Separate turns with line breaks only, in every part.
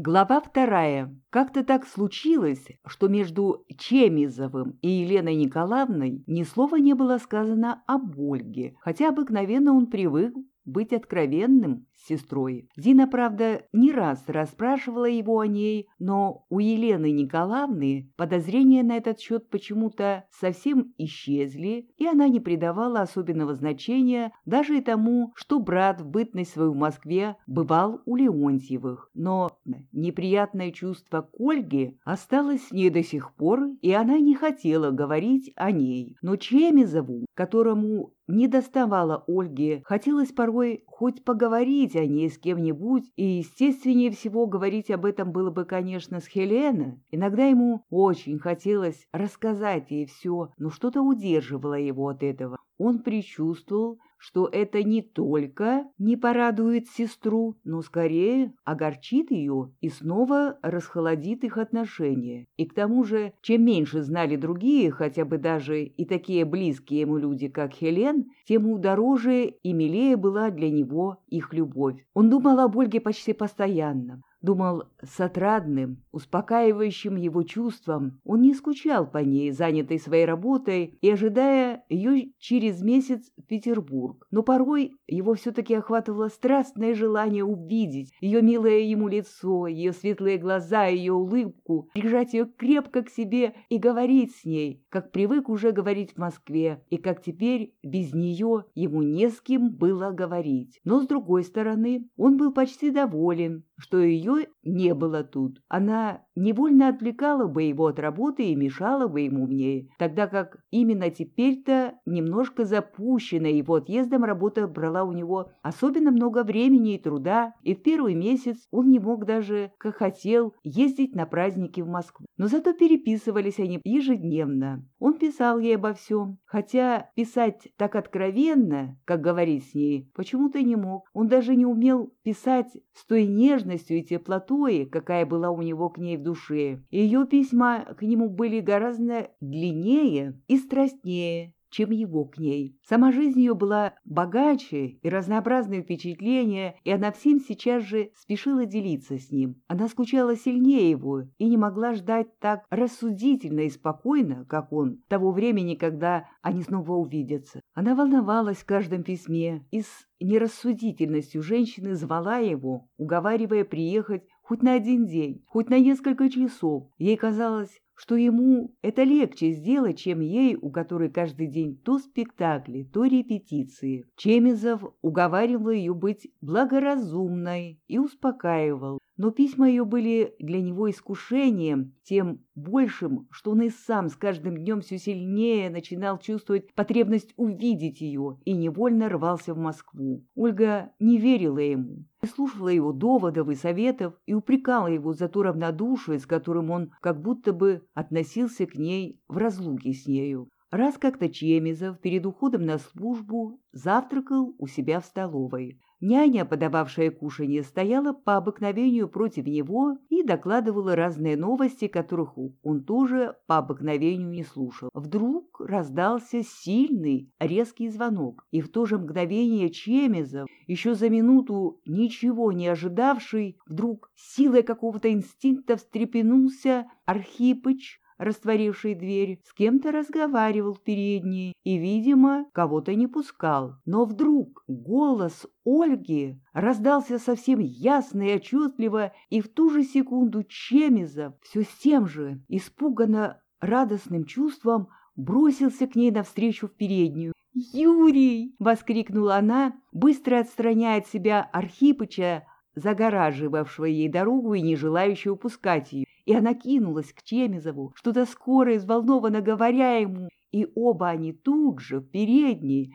Глава вторая. Как-то так случилось, что между Чемизовым и Еленой Николаевной ни слова не было сказано об Ольге, хотя обыкновенно он привык быть откровенным с сестрой. Зина, правда, не раз расспрашивала его о ней, но у Елены Николаевны подозрения на этот счет почему-то совсем исчезли, и она не придавала особенного значения даже и тому, что брат в бытность свою в Москве бывал у Леонтьевых. Но неприятное чувство к Ольге осталось с ней до сих пор, и она не хотела говорить о ней. Но Чемизову, которому не доставала Ольге, хотелось порой хоть поговорить о ней с кем-нибудь, и естественнее всего говорить об этом было бы, конечно, с Хеленой. Иногда ему очень хотелось рассказать ей все, но что-то удерживало его от этого. Он предчувствовал, что это не только не порадует сестру, но скорее огорчит ее и снова расхолодит их отношения. И к тому же, чем меньше знали другие, хотя бы даже и такие близкие ему люди, как Хелен, тем дороже и милее была для него их любовь. Он думал об Ольге почти постоянно думал с отрадным, успокаивающим его чувством. Он не скучал по ней, занятой своей работой и ожидая ее через месяц в Петербург. Но порой его все-таки охватывало страстное желание увидеть ее милое ему лицо, ее светлые глаза, ее улыбку, прижать ее крепко к себе и говорить с ней, как привык уже говорить в Москве, и как теперь без нее ему не с кем было говорить. Но, с другой стороны, он был почти доволен, что ее не было тут. Она невольно отвлекала бы его от работы и мешала бы ему в ней, тогда как именно теперь-то немножко запущенная его отъездом работа брала у него особенно много времени и труда, и в первый месяц он не мог даже, как хотел, ездить на праздники в Москву. Но зато переписывались они ежедневно. Он писал ей обо всем, хотя писать так откровенно, как говорить с ней, почему-то не мог. Он даже не умел писать с той нежностью и теплотой, какая была у него к ней в душе. Ее письма к нему были гораздо длиннее и страстнее, чем его к ней. Сама жизнь ее была богаче и разнообразные впечатления, и она всем сейчас же спешила делиться с ним. Она скучала сильнее его и не могла ждать так рассудительно и спокойно, как он, того времени, когда они снова увидятся. Она волновалась в каждом письме и с нерассудительностью женщины звала его, уговаривая приехать хоть на один день, хоть на несколько часов. Ей казалось, что ему это легче сделать, чем ей, у которой каждый день то спектакли, то репетиции. Чемизов уговаривал ее быть благоразумной и успокаивал, но письма ее были для него искушением, тем большим, что он и сам с каждым днем все сильнее начинал чувствовать потребность увидеть ее и невольно рвался в Москву. Ольга не верила ему, слушала его доводов и советов и упрекала его за то равнодушие, с которым он как будто бы относился к ней в разлуке с нею. Раз как-то Чемизов перед уходом на службу завтракал у себя в столовой. Няня, подававшая кушанье, стояла по обыкновению против него и докладывала разные новости, которых он тоже по обыкновению не слушал. Вдруг раздался сильный, резкий звонок, и в то же мгновение Чемезов, еще за минуту ничего не ожидавший, вдруг силой какого-то инстинкта встрепенулся Архипыч, растворивший дверь, с кем-то разговаривал в и, видимо, кого-то не пускал. Но вдруг голос Ольги раздался совсем ясно и отчетливо, и в ту же секунду Чемизов все с тем же испуганно радостным чувством бросился к ней навстречу в переднюю. «Юрий!» — воскликнула она, быстро отстраняя от себя Архипыча, загораживавшего ей дорогу и не желающего упускать ее и она кинулась к Чемизову, что-то скоро и взволнованно говоря ему, и оба они тут же, в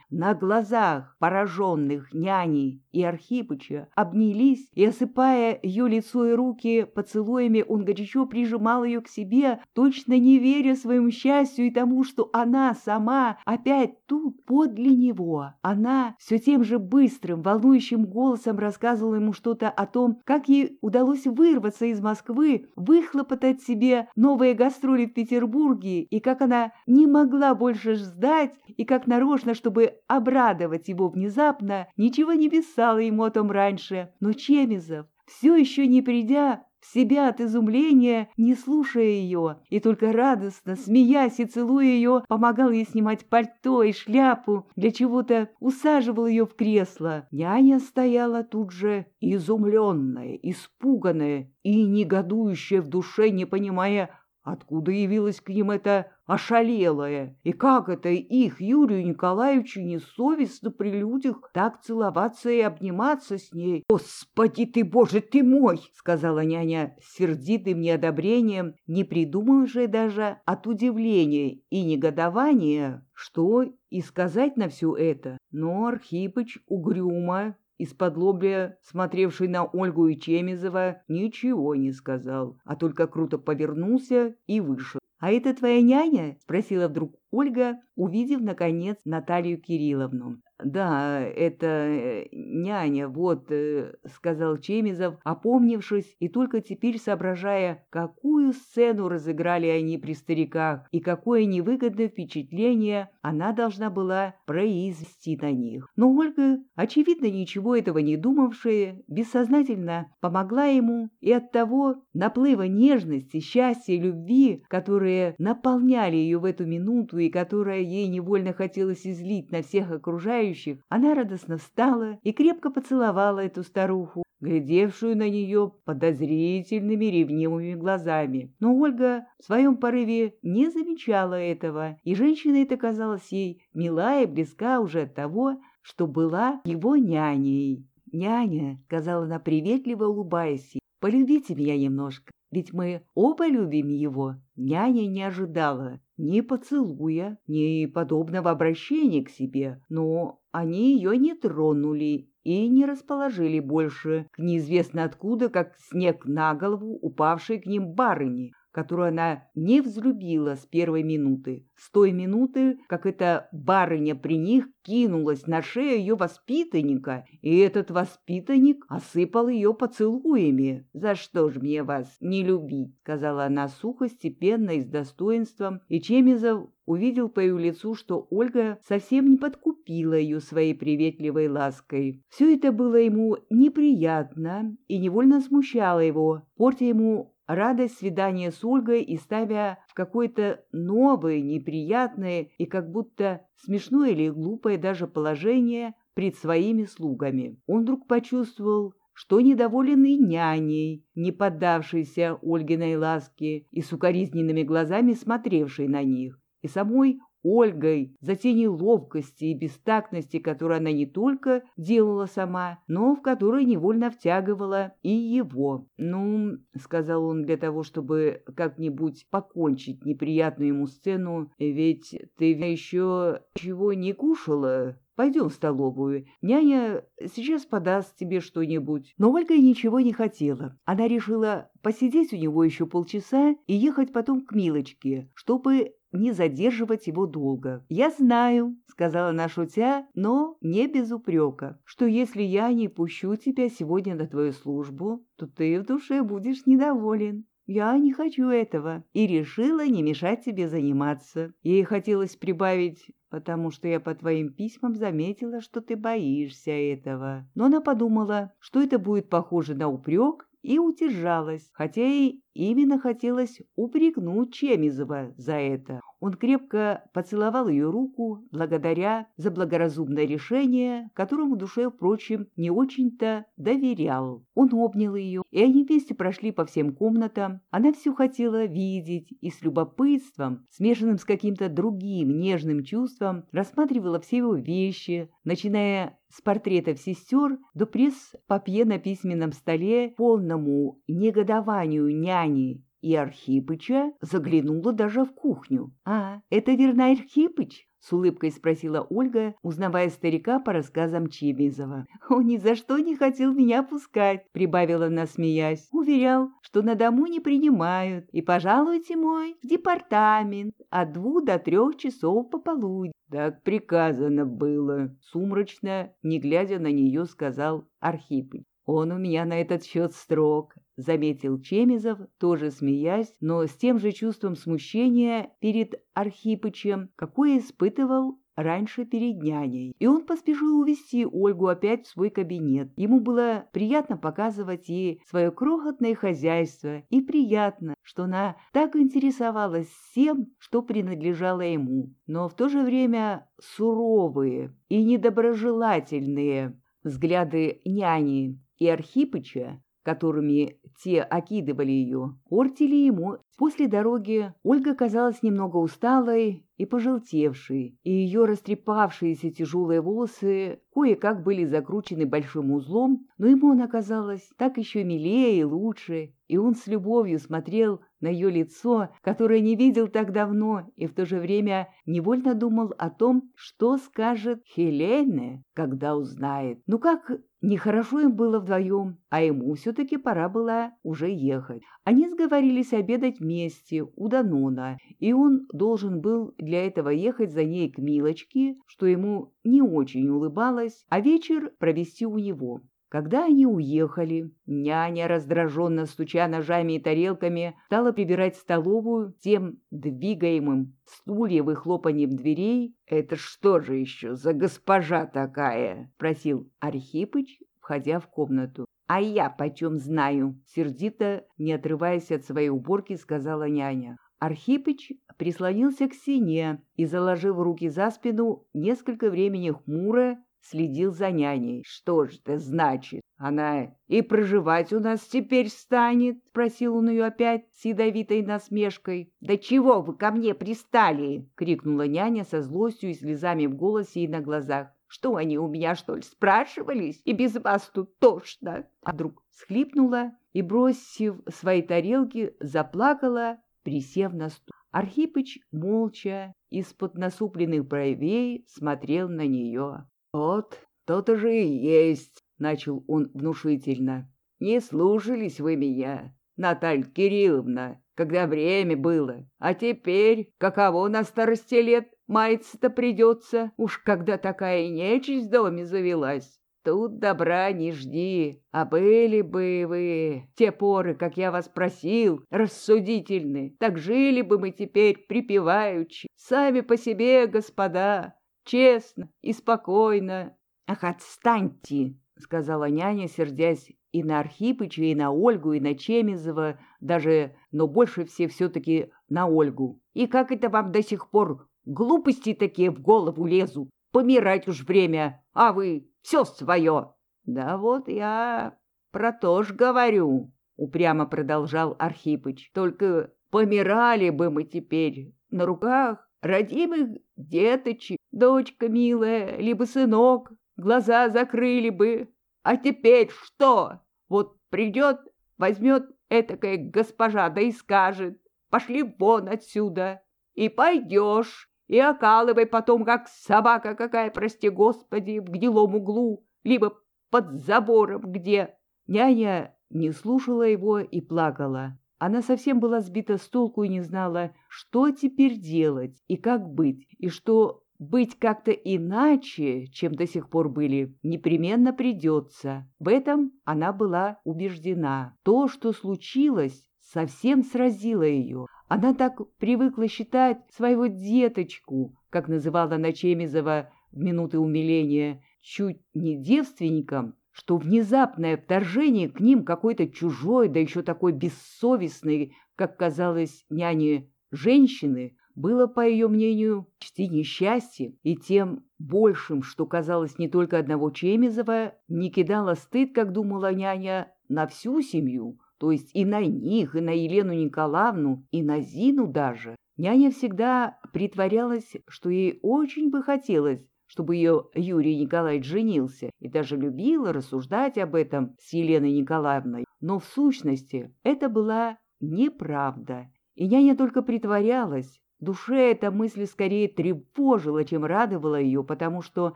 на глазах пораженных няней и Архипыча, обнялись, и, осыпая ее лицо и руки поцелуями, он горячо прижимал ее к себе, точно не веря своему счастью и тому, что она сама опять тут, подле него. Она все тем же быстрым, волнующим голосом рассказывала ему что-то о том, как ей удалось вырваться из Москвы, выхлопотать себе новые гастроли в Петербурге, и как она не могла могла больше ждать, и как нарочно, чтобы обрадовать его внезапно, ничего не писала ему о том раньше. Но Чемизов, все еще не придя в себя от изумления, не слушая ее, и только радостно, смеясь и целуя ее, помогал ей снимать пальто и шляпу, для чего-то усаживал ее в кресло. Няня стояла тут же изумленная, испуганная и негодующая в душе, не понимая, Откуда явилась к ним эта ошалелая? И как это их, Юрию Николаевичу, несовестно при людях так целоваться и обниматься с ней? «Господи ты, боже ты мой!» — сказала няня сердитым неодобрением, не придумавшая даже от удивления и негодования, что и сказать на все это. Но Архипыч угрюмо из-под лобья, смотревший на Ольгу и Чемизова, ничего не сказал, а только круто повернулся и вышел. «А это твоя няня?» — спросила вдруг Ольга, увидев, наконец, Наталью Кирилловну. «Да, это э, няня, вот», э, — сказал Чемизов, опомнившись и только теперь соображая, какую сцену разыграли они при стариках и какое невыгодное впечатление она должна была произвести на них. Но Ольга, очевидно, ничего этого не думавшая, бессознательно помогла ему, и от того наплыва нежности, счастья любви, которые наполняли ее в эту минуту и которое ей невольно хотелось излить на всех окружающих, она радостно встала и крепко поцеловала эту старуху, глядевшую на нее подозрительными ревнивыми глазами. Но Ольга в своем порыве не замечала этого, и женщина эта казалась ей мила и близка уже от того, что была его няней. «Няня», — сказала она приветливо улыбаясь, — «полюбите меня немножко, ведь мы оба любим его». Няня не ожидала ни поцелуя, ни подобного обращения к себе, но они ее не тронули и не расположили больше к неизвестно откуда, как снег на голову упавшей к ним барыни, которую она не взлюбила с первой минуты, с той минуты, как эта барыня при них кинулась на шею ее воспитанника, и этот воспитанник осыпал ее поцелуями. «За что ж мне вас не любить?» — сказала она сухо, степенно и с достоинством, и Чемизов увидел по ее лицу, что Ольга совсем не подкупила ее своей приветливой лаской. Все это было ему неприятно и невольно смущало его, портя ему радость свидания с Ольгой и ставя в какое-то новое, неприятное и как будто смешное или глупое даже положение пред своими слугами. Он вдруг почувствовал, что недоволен и няней, не поддавшейся Ольгиной ласке и с укоризненными глазами смотревшей на них, и самой Ольгой за те неловкости и бестактности, которые она не только делала сама, но в которые невольно втягивала и его. «Ну, — сказал он для того, чтобы как-нибудь покончить неприятную ему сцену, — ведь ты еще чего не кушала?» Пойдем в столовую. Няня сейчас подаст тебе что-нибудь. Но Ольга ничего не хотела. Она решила посидеть у него еще полчаса и ехать потом к Милочке, чтобы не задерживать его долго. «Я знаю», — сказала она шутя, но не без упрека, «что если я не пущу тебя сегодня на твою службу, то ты в душе будешь недоволен». «Я не хочу этого» и решила не мешать тебе заниматься. Ей хотелось прибавить потому что я по твоим письмам заметила, что ты боишься этого. Но она подумала, что это будет похоже на упрек, и удержалась, хотя и именно хотелось упрекнуть Чемизова за это. Он крепко поцеловал ее руку, благодаря за благоразумное решение, которому душе, впрочем, не очень-то доверял. Он обнял ее, и они вместе прошли по всем комнатам. Она все хотела видеть и с любопытством, смешанным с каким-то другим нежным чувством, рассматривала все его вещи, начиная с портретов сестер до пресс-папье на письменном столе, полному негодованию няни и Архипыча, заглянула даже в кухню. «А, это верно Архипыч?» — с улыбкой спросила Ольга, узнавая старика по рассказам Чебизова. «Он ни за что не хотел меня пускать», — прибавила она, смеясь. «Уверял, что на дому не принимают, и пожалуйте мой в департамент от двух до трех часов пополудни». «Так приказано было», — сумрачно, не глядя на нее, сказал Архипыч. «Он у меня на этот счет строг. — заметил Чемизов, тоже смеясь, но с тем же чувством смущения перед Архипычем, какое испытывал раньше перед няней, и он поспешил увести Ольгу опять в свой кабинет. Ему было приятно показывать ей свое крохотное хозяйство, и приятно, что она так интересовалась всем, что принадлежало ему. Но в то же время суровые и недоброжелательные взгляды няни и Архипыча которыми те окидывали ее, портили ему. После дороги Ольга казалась немного усталой и пожелтевшей, и ее растрепавшиеся тяжелые волосы кое-как были закручены большим узлом, но ему она казалась так еще милее и лучше, и он с любовью смотрел на ее лицо, которое не видел так давно, и в то же время невольно думал о том, что скажет Хелене, когда узнает. Ну как нехорошо им было вдвоем, а ему все-таки пора было уже ехать. Они сговорились обедать вместе у Данона, и он должен был для этого ехать за ней к Милочке, что ему не очень улыбалось, а вечер провести у него. Когда они уехали, няня, раздраженно стуча ножами и тарелками, стала прибирать столовую тем двигаемым стульев и хлопанием дверей. «Это что же еще за госпожа такая?» — просил Архипыч, входя в комнату. «А я почем знаю?» — сердито, не отрываясь от своей уборки, сказала няня. Архипыч прислонился к стене и, заложив руки за спину, несколько времени хмуро следил за няней. «Что ж это значит? Она и проживать у нас теперь станет?» — спросил он ее опять с ядовитой насмешкой. «Да чего вы ко мне пристали?» — крикнула няня со злостью и слезами в голосе и на глазах. «Что они у меня, что ли, спрашивались? И без вас тут тошно!» А вдруг схлипнула и, бросив свои тарелки, заплакала, присев на стул. Архипыч молча из-под насупленных бровей смотрел на нее. «Вот, то-то же и есть», — начал он внушительно. «Не слушались вы меня, Наталья Кирилловна, когда время было. А теперь, каково на старости лет, маяться-то придется, уж когда такая нечисть в доме завелась. Тут добра не жди, а были бы вы те поры, как я вас просил, рассудительны, так жили бы мы теперь припеваючи, сами по себе, господа, честно и спокойно. — Ах, отстаньте! — сказала няня, сердясь и на Архипыча, и на Ольгу, и на Чемизова, даже, но больше все все-таки на Ольгу. И как это вам до сих пор глупости такие в голову лезут? Помирать уж время, а вы все свое. — Да вот я про то ж говорю, — упрямо продолжал Архипыч. — Только помирали бы мы теперь на руках родимых деточек, дочка милая, либо сынок, глаза закрыли бы. А теперь что? Вот придет, возьмет этакая госпожа, да и скажет, пошли вон отсюда, и пойдешь, и окалывай потом, как собака какая, прости господи, в гнилом углу, либо под забором где. Няня не слушала его и плакала. Она совсем была сбита с толку и не знала, что теперь делать и как быть, и что быть как-то иначе, чем до сих пор были, непременно придется. В этом она была убеждена. То, что случилось, совсем сразило ее. Она так привыкла считать своего деточку, как называла Начемизова в минуты умиления, чуть не девственником, что внезапное вторжение к ним какой-то чужой, да еще такой бессовестной, как казалось няне, женщины, было, по ее мнению, почти несчастьем, и тем большим, что казалось не только одного Чемизова, не кидало стыд, как думала няня, на всю семью, то есть и на них, и на Елену Николаевну, и на Зину даже. Няня всегда притворялась, что ей очень бы хотелось чтобы ее Юрий Николаевич женился, и даже любила рассуждать об этом с Еленой Николаевной. Но в сущности это была неправда. И няня только притворялась. Душе эта мысль скорее тревожила, чем радовала ее, потому что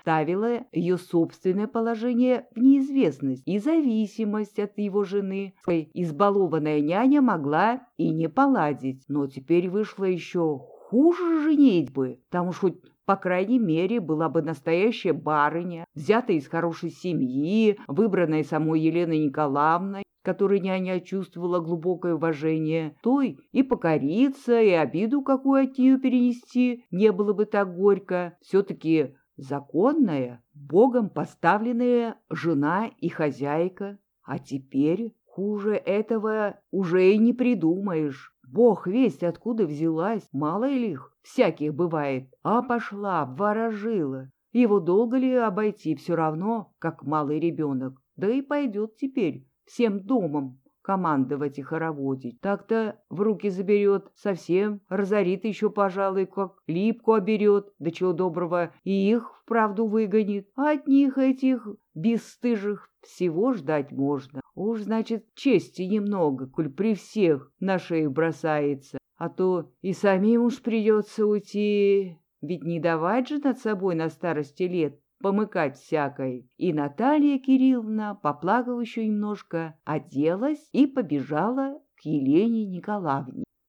ставила ее собственное положение в неизвестность и зависимость от его жены. Избалованная няня могла и не поладить, но теперь вышло еще хуже женитьбы, там уж хоть по крайней мере, была бы настоящая барыня, взятая из хорошей семьи, выбранная самой Еленой Николаевной, которой няня чувствовала глубокое уважение, той и покориться, и обиду какую от нее перенести не было бы так горько. Все-таки законная, Богом поставленная жена и хозяйка. А теперь хуже этого уже и не придумаешь. Бог весть откуда взялась, мало ли их, всяких бывает. А пошла, ворожила. Его долго ли обойти, все равно, как малый ребенок. Да и пойдет теперь всем домом командовать и хороводить. Так-то в руки заберет совсем, разорит еще, пожалуй, как липку оберет, да чего доброго, и их вправду выгонит. А от них этих бесстыжих всего ждать можно. Уж, значит, чести немного, коль при всех на шею бросается. А то и самим уж придется уйти. Ведь не давать же над собой на старости лет помыкать всякой. И Наталья Кирилловна, поплакав еще немножко, оделась и побежала к Елене Николаевне.